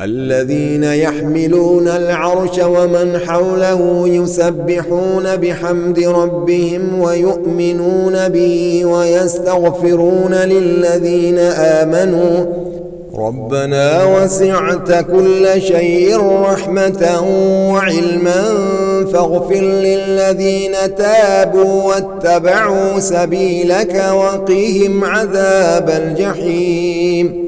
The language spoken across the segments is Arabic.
الذين يحملون العرش ومن حوله يسبحون بحمد ربهم ويؤمنون به ويستغفرون للذين آمنوا ربنا وسعت كل شيء رحمة وعلما فاغفر للذين تابوا واتبعوا سبيلك وقيهم عذاب الجحيم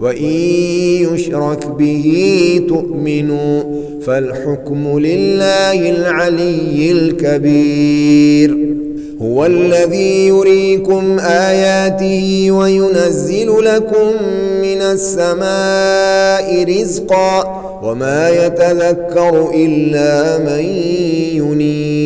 وَإِن يُشْرَكْ بِهِ تُؤْمِنُوا فَالْحُكْمُ لِلَّهِ الْعَلِيِّ الْكَبِيرِ هو الذي يريكم آياته وينزل لكم من السماء رزقا وما يتذكر إلا من ينير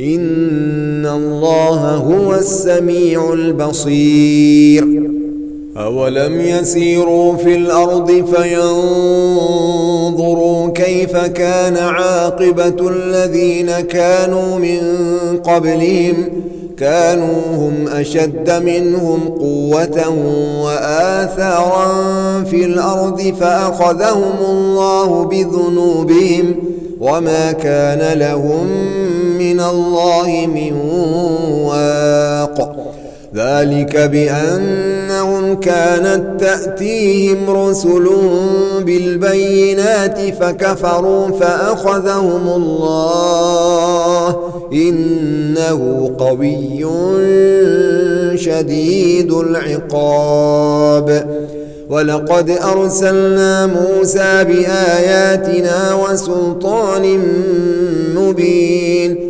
ان الله هو السميع البصير اولم يسيروا في الأرض فينظروا كيف كان عاقبة الذين كانوا من قبلهم كانوا هم اشد منهم قوة واثارا في الأرض فاخذهم الله بذنوبهم وما كان لهم من الله من واق. ذلك بأنهم كانت تأتيهم رسل بالبينات فكفروا فأخذهم الله. إنه قوي شديد العقاب. ولقد أرسلنا موسى بآياتنا وسلطان مبين.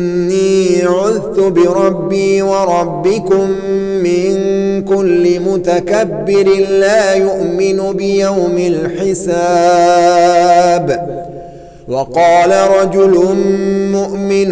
آمنت بربي وربكم من كل متكبر لا يؤمن بيوم الحساب وقال رجل مؤمن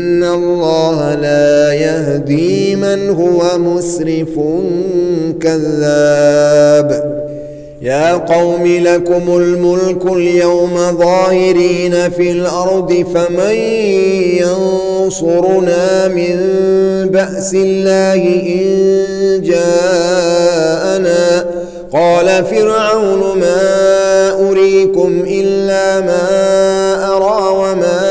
ان الله لا يهدي من هو مسرف كذاب يا قوم لكم الملك اليوم ظاهرين في الأرض فمن ينصرنا من باس الله ان جاءنا قال فرعون ما اريكم الا ما ارى وما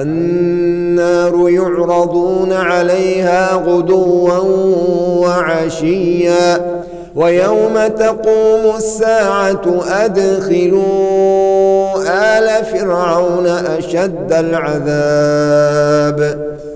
النار يعرضون عليها غدوا وعشيا ويوم تقوم الساعة أدخلوا آل فرعون أشد العذاب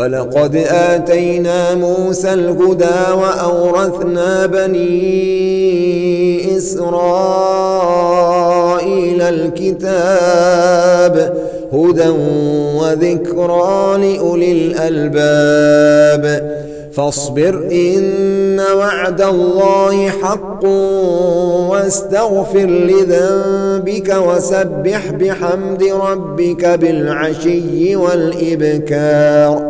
وَلَقَدْ آتَيْنَا مُوسَى الْهُدَى وَأَوْرَثْنَا بَنِي إِسْرَائِيلَ الْكِتَابَ هُدًى وَذِكْرَى لِأُولِي الْأَلْبَابِ فاصبر إن وعد الله حق واستغفر لذنبك وسبح بحمد ربك بالعشي والإبكار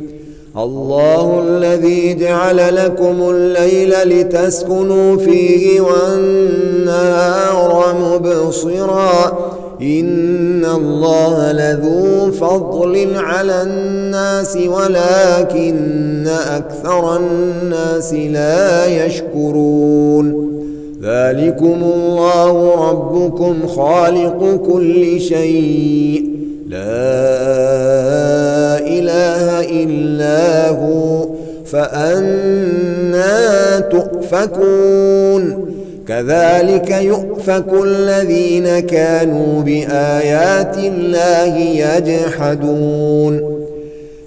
الله الذي جعل لكم الليل لتسكنوا فيه والنار مبصرا إن الله لذو فضل على الناس ولكن أكثر الناس لا يشكرون ذلكم الله ربكم خالق كل شيء لا لَهُ فأنا تؤفكون كذلك يؤفك الذين كانوا بآيات الله يجحدون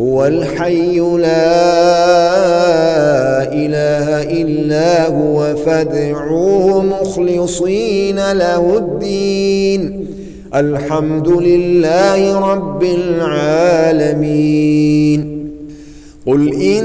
هو الحي لا إله إلا هو فادعوه مخلصين له الدين. الحمد لله رب العالمين. قل إن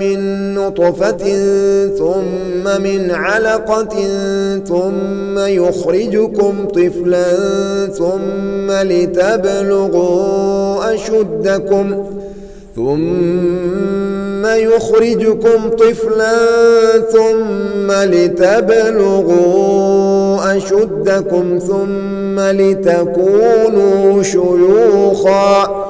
من نطفة ثم من علقة ثم يخرجكم طفلا ثم لتبلغوا أشدكم ثم يخرجكم طفلا ثم لتبلغوا أشدكم ثم لتكونوا شيوخا.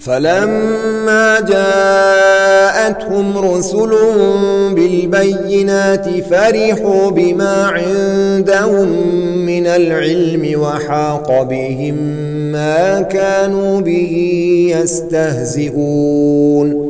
فلما جاءتهم رسل بالبينات فرحوا بما عندهم من العلم وحاق بهم ما كانوا به يستهزئون.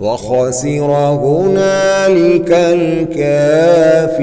وخسر هنالك الكافرون